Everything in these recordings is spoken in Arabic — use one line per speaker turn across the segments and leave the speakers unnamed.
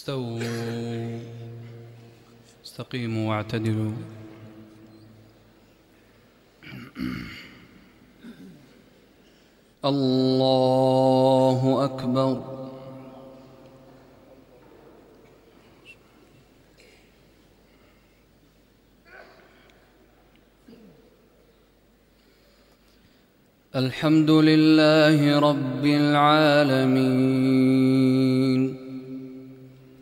استووا. استقيموا واعتدلوا. الله أكبر. الحمد لله رب العالمين.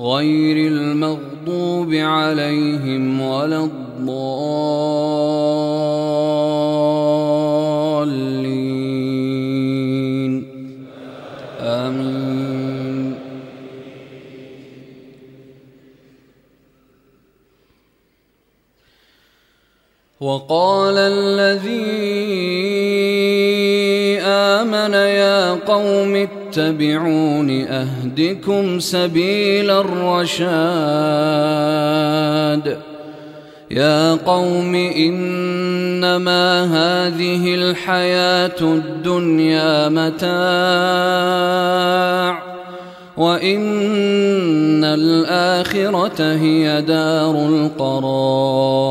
غير المغضوب عليهم ولا الضالين. آمين. وقال قوم اتبعون أهدكم سبيل الرشاد. يا قوم إنما هذه الحياة الدنيا متاع وإن الآخرة هي دار القرار.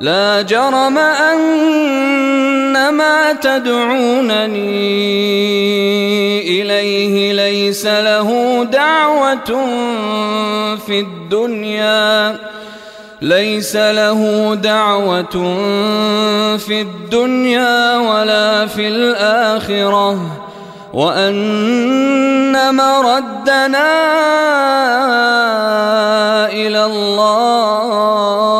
لا جرم أن ما تدعونني إليه ليس له دعوة في الدنيا. ليس له دعوة في الدنيا ولا في الآخرة. وأن مردنا إلى الله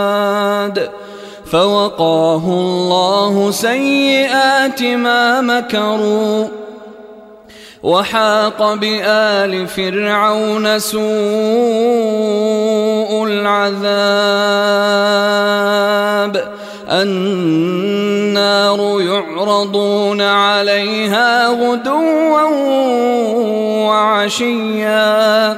فوقاه الله سيئات ما مكروا وحاق بآل فرعون سوء العذاب النار يعرضون عليها غدوا وعشيا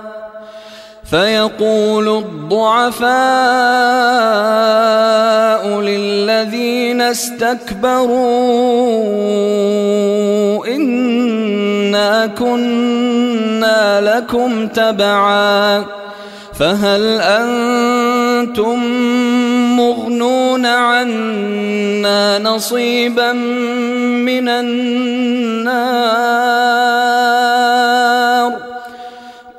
فيقول الضعفاء للذين استكبروا إنا كنا لكم تبعا فهل أنتم مغنون عنا نصيبا من النار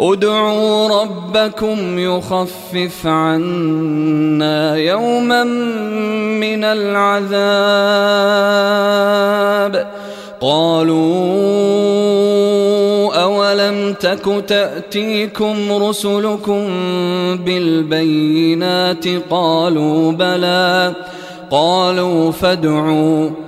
ادعوا ربكم يخفف عنا يوما من العذاب. قالوا أولم تك تأتيكم رسلكم بالبينات؟ قالوا بلى. قالوا فادعوا.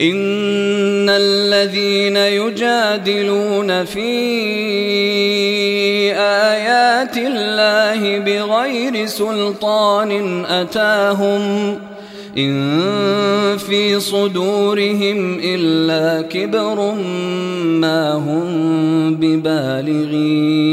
إن الذين يجادلون في آيات الله بغير سلطان أتاهم إن في صدورهم إلا كبر ما هم ببالغيه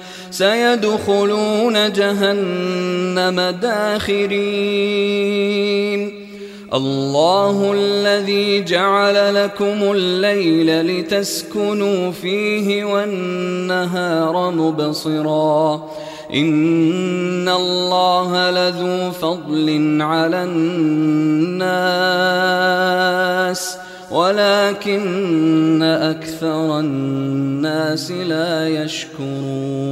سيدخلون جهنم داخرين. الله الذي جعل لكم الليل لتسكنوا فيه والنهار مبصراً. إن الله لذو فضل على الناس. ولكن أكثر الناس لا يشكرون.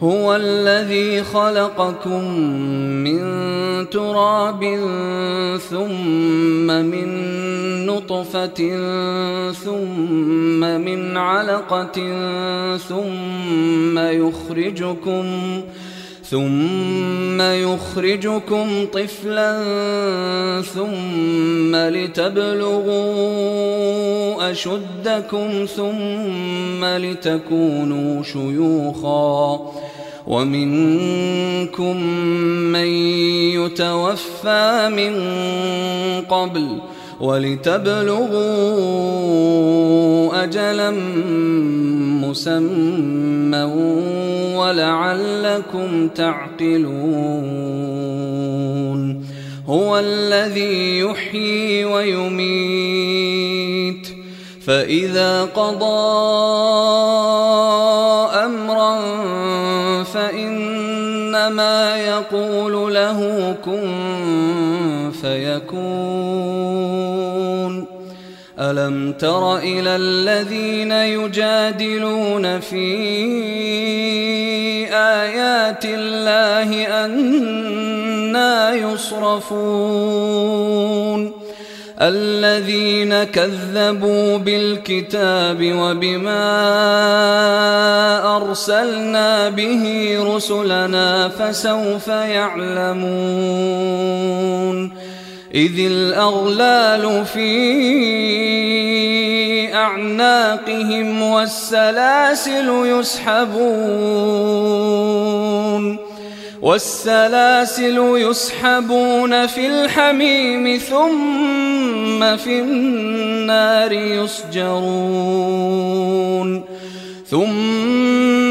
هو الذي خلقكم من تراب ثم من نطفة ثم من علقة ثم يخرجكم ثم يخرجكم طفلا ثم لتبلغوا أشدكم ثم لتكونوا شيوخا. ومنكم من يتوفى من قبل ولتبلغوا أجلا مسمى ولعلكم تعقلون. هو الذي يحيي ويميت. فإذا قضى أمرا فإنما يقول له كن فيكون. ألم تر إلى الذين يجادلون في آيات الله أنا يصرفون. الذين كذبوا بالكتاب وبما أرسلنا به رسلنا فسوف يعلمون. إذ الأغلال في أعناقهم والسلاسل يسحبون والسلاسل يسحبون في الحميم ثم في النار يسجرون ثم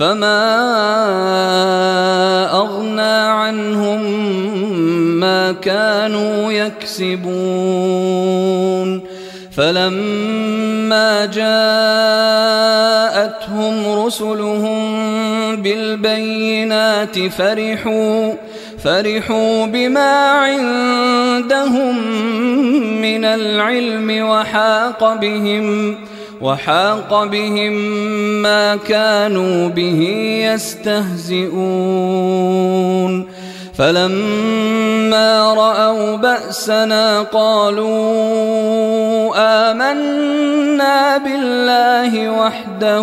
فما أغنى عنهم ما كانوا يكسبون فلما جاءتهم رسلهم بالبينات فرحوا فرحوا بما عندهم من العلم وحاق بهم وحاق بهم ما كانوا به يستهزئون. فلما رأوا بأسنا قالوا آمنا بالله وحده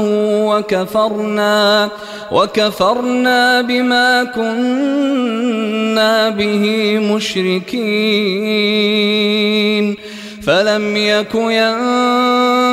وكفرنا وكفرنا بما كنا به مشركين. فلم يك